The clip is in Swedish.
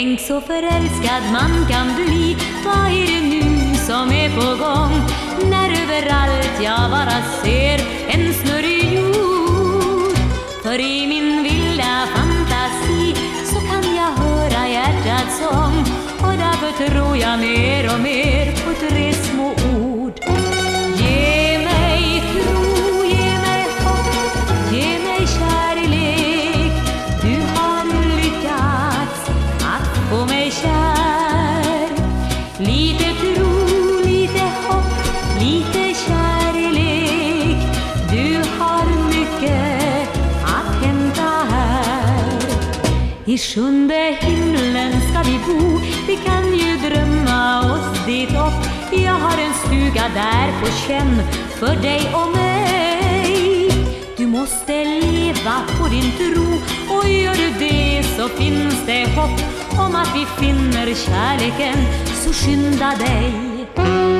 Tänk så förälskad man kan bli. Vad är det nu som är på gång? När överallt jag bara ser en snurrig jord. För i min vilda fantasi så kan jag höra hjärtats sång. Och därför tror jag mer och mer mig kär. Lite tro, lite hopp, lite kärlek. Du har mycket att hämta här. I sjunde himlen ska vi bo. Vi kan ju drömma oss dit upp. Jag har en stuga där på känn för dig och mig. Du måste leva på din tro finns det hopp Om att vi finner kärleken Så skynda dig.